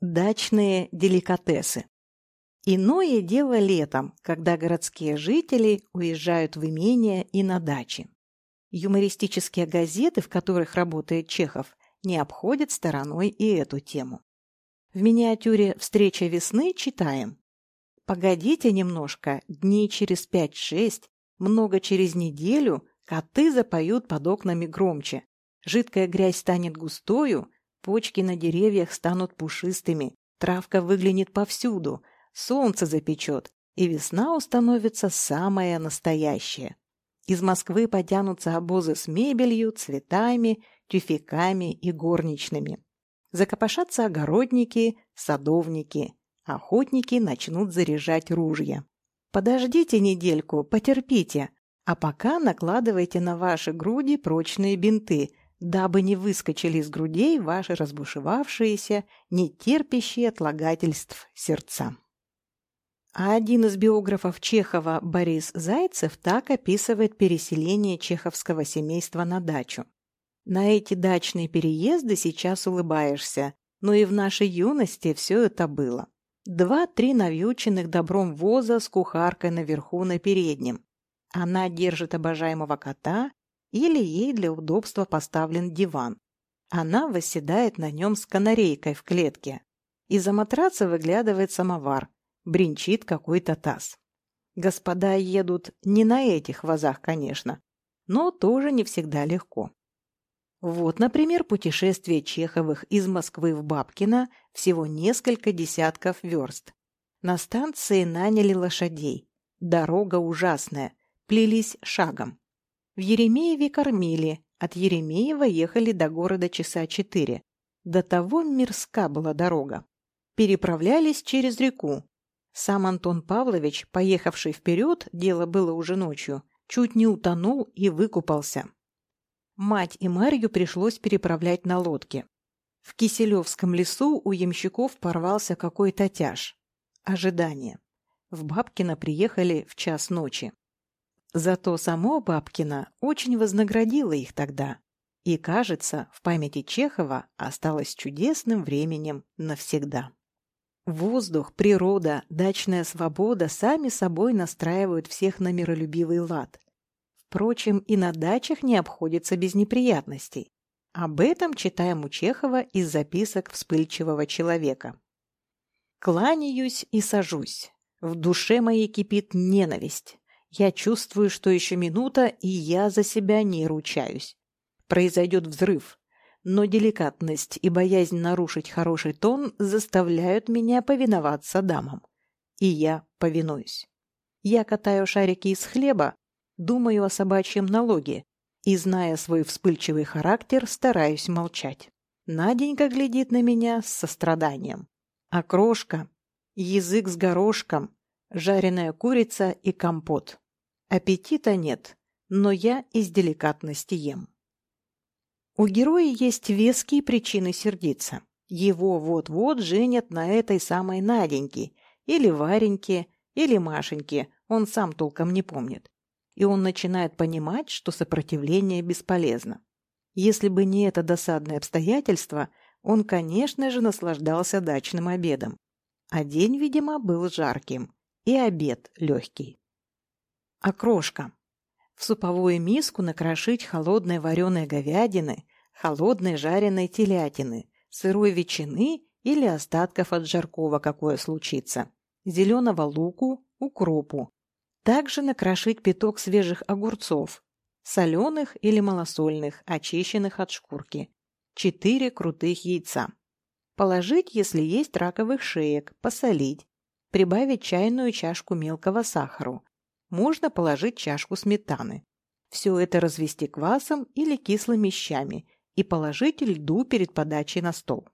Дачные деликатесы. Иное дело летом, когда городские жители уезжают в имения и на дачи. Юмористические газеты, в которых работает Чехов, не обходят стороной и эту тему. В миниатюре «Встреча весны» читаем «Погодите немножко, дней через пять-шесть, много через неделю коты запоют под окнами громче, жидкая грязь станет густою, Почки на деревьях станут пушистыми, травка выглянет повсюду, солнце запечет, и весна установится самая настоящая. Из Москвы потянутся обозы с мебелью, цветами, тюфяками и горничными. Закопошатся огородники, садовники. Охотники начнут заряжать ружья. Подождите недельку, потерпите, а пока накладывайте на ваши груди прочные бинты, дабы не выскочили из грудей ваши разбушевавшиеся, нетерпящие отлагательств сердца. А один из биографов Чехова, Борис Зайцев, так описывает переселение чеховского семейства на дачу. На эти дачные переезды сейчас улыбаешься, но и в нашей юности все это было. Два-три навьюченных добром воза с кухаркой наверху на переднем. Она держит обожаемого кота, или ей для удобства поставлен диван. Она восседает на нем с канарейкой в клетке. Из-за матраца выглядывает самовар, бринчит какой-то таз. Господа едут не на этих вазах, конечно, но тоже не всегда легко. Вот, например, путешествие Чеховых из Москвы в Бабкино всего несколько десятков верст. На станции наняли лошадей. Дорога ужасная, плелись шагом. В Еремееве кормили, от Еремеева ехали до города часа четыре. До того мирска была дорога. Переправлялись через реку. Сам Антон Павлович, поехавший вперед, дело было уже ночью, чуть не утонул и выкупался. Мать и Марью пришлось переправлять на лодке. В Киселевском лесу у ямщиков порвался какой-то тяж. Ожидание. В Бабкино приехали в час ночи. Зато само Бабкино очень вознаградило их тогда. И, кажется, в памяти Чехова осталось чудесным временем навсегда. Воздух, природа, дачная свобода сами собой настраивают всех на миролюбивый лад. Впрочем, и на дачах не обходится без неприятностей. Об этом читаем у Чехова из записок вспыльчивого человека. «Кланяюсь и сажусь. В душе моей кипит ненависть. Я чувствую, что еще минута, и я за себя не ручаюсь. Произойдет взрыв. Но деликатность и боязнь нарушить хороший тон заставляют меня повиноваться дамам. И я повинуюсь. Я катаю шарики из хлеба, думаю о собачьем налоге и, зная свой вспыльчивый характер, стараюсь молчать. Наденька глядит на меня с состраданием. А крошка, язык с горошком, жареная курица и компот. Аппетита нет, но я из деликатности ем. У героя есть веские причины сердиться. Его вот-вот женят на этой самой Наденьке, или Вареньке, или Машеньке, он сам толком не помнит. И он начинает понимать, что сопротивление бесполезно. Если бы не это досадное обстоятельство, он, конечно же, наслаждался дачным обедом. А день, видимо, был жарким и обед легкий. Окрошка. В суповую миску накрошить холодной вареной говядины, холодной жареной телятины, сырой ветчины или остатков от жаркого, какое случится, зеленого луку, укропу. Также накрошить пяток свежих огурцов, соленых или малосольных, очищенных от шкурки, четыре крутых яйца. Положить, если есть раковых шеек, посолить, Прибавить чайную чашку мелкого сахара. Можно положить чашку сметаны. Все это развести квасом или кислыми щами и положить льду перед подачей на стол.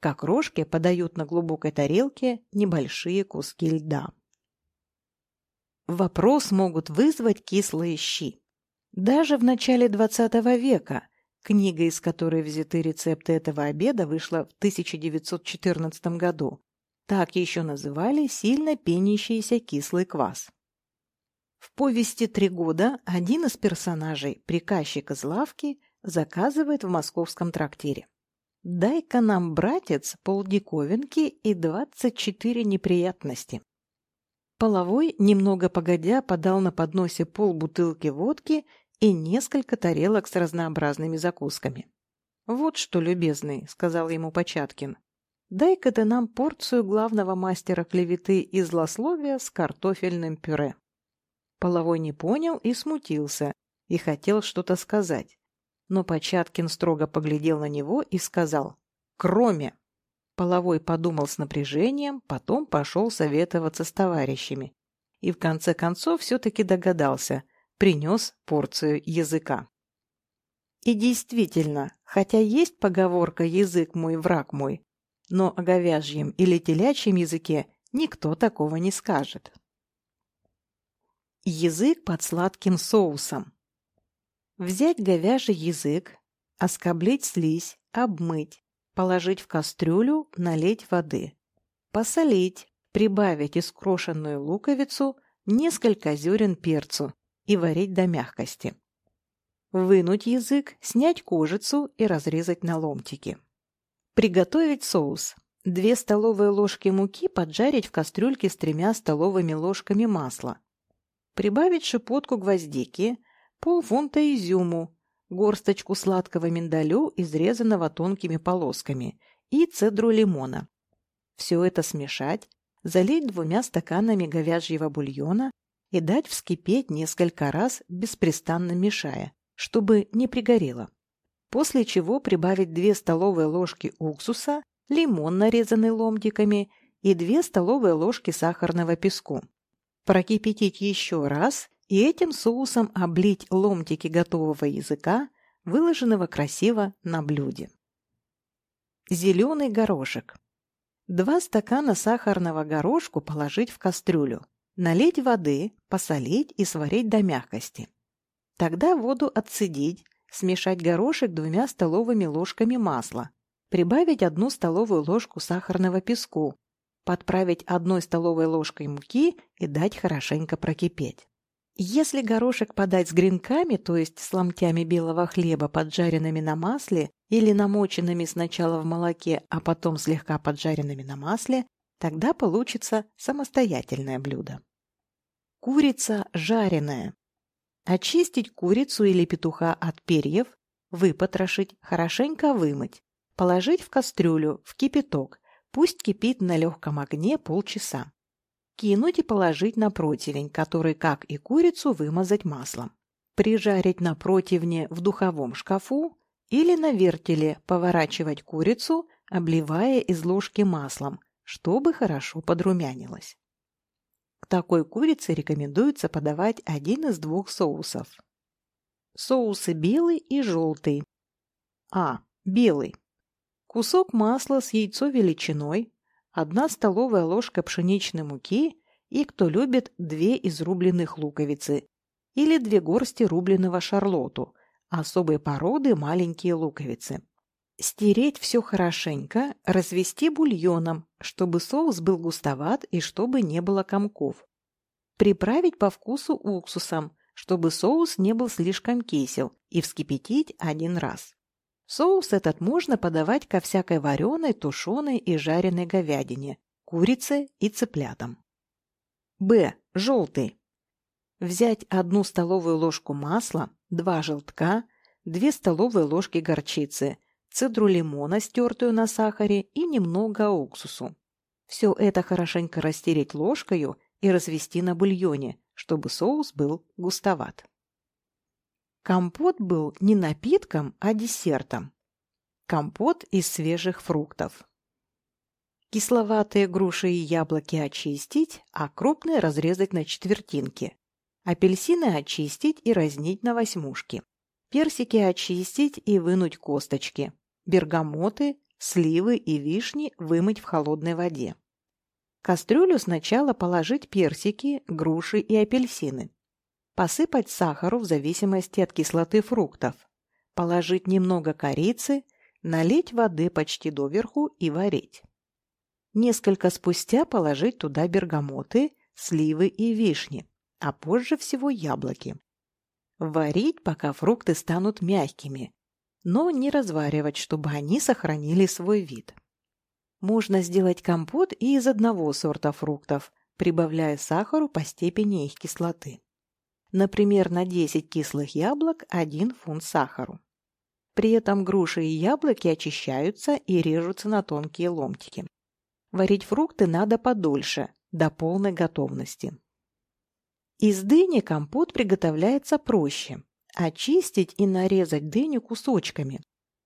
Как рожки подают на глубокой тарелке небольшие куски льда. Вопрос могут вызвать кислые щи. Даже в начале XX века книга, из которой взяты рецепты этого обеда, вышла в 1914 году, так еще называли сильно пенящийся кислый квас. В повести «Три года» один из персонажей, приказчик из лавки, заказывает в московском трактире. Дай-ка нам, братец, полдиковинки и двадцать четыре неприятности. Половой, немного погодя, подал на подносе пол бутылки водки и несколько тарелок с разнообразными закусками. «Вот что, любезный», — сказал ему Початкин, — «дай-ка ты нам порцию главного мастера клеветы и злословия с картофельным пюре». Половой не понял и смутился, и хотел что-то сказать. Но Початкин строго поглядел на него и сказал «Кроме». Половой подумал с напряжением, потом пошел советоваться с товарищами. И в конце концов все-таки догадался, принес порцию языка. И действительно, хотя есть поговорка «язык мой, враг мой», но о говяжьем или телячьем языке никто такого не скажет. Язык под сладким соусом. Взять говяжий язык, оскоблить слизь, обмыть, положить в кастрюлю, налить воды. Посолить, прибавить искрошенную луковицу, несколько зерен перцу и варить до мягкости. Вынуть язык, снять кожицу и разрезать на ломтики. Приготовить соус. Две столовые ложки муки поджарить в кастрюльке с тремя столовыми ложками масла. Прибавить шипотку гвоздики, полфунта изюму, горсточку сладкого миндалю, изрезанного тонкими полосками, и цедру лимона. Все это смешать, залить двумя стаканами говяжьего бульона и дать вскипеть несколько раз, беспрестанно мешая, чтобы не пригорело. После чего прибавить 2 столовые ложки уксуса, лимон, нарезанный ломтиками, и 2 столовые ложки сахарного песку. Прокипятить еще раз и этим соусом облить ломтики готового языка, выложенного красиво на блюде. Зеленый горошек. Два стакана сахарного горошку положить в кастрюлю, налить воды, посолить и сварить до мягкости. Тогда воду отцедить, смешать горошек двумя столовыми ложками масла, прибавить одну столовую ложку сахарного песку, подправить одной столовой ложкой муки и дать хорошенько прокипеть. Если горошек подать с гренками, то есть с ломтями белого хлеба, поджаренными на масле или намоченными сначала в молоке, а потом слегка поджаренными на масле, тогда получится самостоятельное блюдо. Курица жареная. Очистить курицу или петуха от перьев, выпотрошить, хорошенько вымыть, положить в кастрюлю, в кипяток, пусть кипит на легком огне полчаса кинуть и положить на противень, который, как и курицу, вымазать маслом. Прижарить на противне в духовом шкафу или на вертеле поворачивать курицу, обливая из ложки маслом, чтобы хорошо подрумянилось. Такой курице рекомендуется подавать один из двух соусов. Соусы белый и желтый. А. Белый. Кусок масла с яйцо величиной, одна столовая ложка пшеничной муки и, кто любит, две изрубленных луковицы или две горсти рубленого шарлоту, особой породы маленькие луковицы. Стереть все хорошенько, развести бульоном, чтобы соус был густоват и чтобы не было комков. Приправить по вкусу уксусом, чтобы соус не был слишком кисел, и вскипятить один раз. Соус этот можно подавать ко всякой вареной, тушеной и жареной говядине, курице и цыплятам. Б. Желтый. Взять одну столовую ложку масла, два желтка, две столовые ложки горчицы, цедру лимона, стертую на сахаре и немного уксусу. Все это хорошенько растереть ложкою и развести на бульоне, чтобы соус был густоват. Компот был не напитком, а десертом. Компот из свежих фруктов. Кисловатые груши и яблоки очистить, а крупные разрезать на четвертинки. Апельсины очистить и разнить на восьмушки. Персики очистить и вынуть косточки. Бергамоты, сливы и вишни вымыть в холодной воде. кастрюлю сначала положить персики, груши и апельсины. Посыпать сахару в зависимости от кислоты фруктов. Положить немного корицы, налить воды почти доверху и варить. Несколько спустя положить туда бергамоты, сливы и вишни, а позже всего яблоки. Варить, пока фрукты станут мягкими. Но не разваривать, чтобы они сохранили свой вид. Можно сделать компот и из одного сорта фруктов, прибавляя сахару по степени их кислоты. Например, на 10 кислых яблок 1 фунт сахару. При этом груши и яблоки очищаются и режутся на тонкие ломтики. Варить фрукты надо подольше, до полной готовности. Из дыни компот приготовляется проще. Очистить и нарезать дыню кусочками.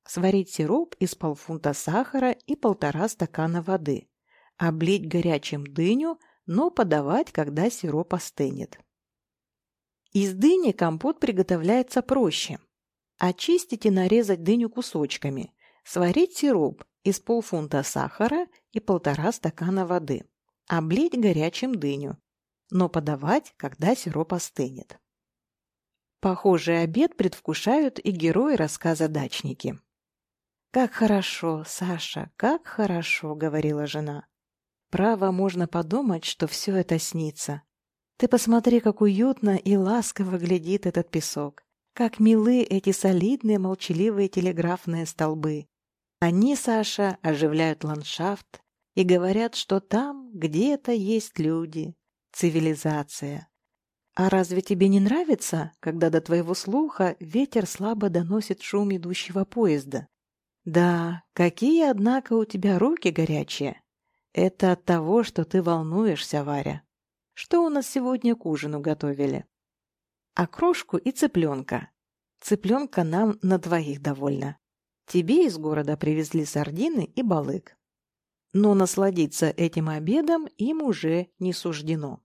Сварить сироп из полфунта сахара и полтора стакана воды. Облить горячим дыню, но подавать, когда сироп остынет. Из дыни компот приготовляется проще. Очистить и нарезать дыню кусочками. Сварить сироп из полфунта сахара и полтора стакана воды. Облить горячим дыню, но подавать, когда сироп остынет. Похожий обед предвкушают и герои рассказа «Дачники». «Как хорошо, Саша, как хорошо», — говорила жена. «Право, можно подумать, что все это снится. Ты посмотри, как уютно и ласково глядит этот песок. Как милы эти солидные молчаливые телеграфные столбы. Они, Саша, оживляют ландшафт и говорят, что там где-то есть люди, цивилизация. А разве тебе не нравится, когда до твоего слуха ветер слабо доносит шум идущего поезда? Да, какие, однако, у тебя руки горячие. Это от того, что ты волнуешься, Варя. Что у нас сегодня к ужину готовили? окрошку и цыпленка. Цыпленка нам на двоих довольно. Тебе из города привезли сардины и балык. Но насладиться этим обедом им уже не суждено.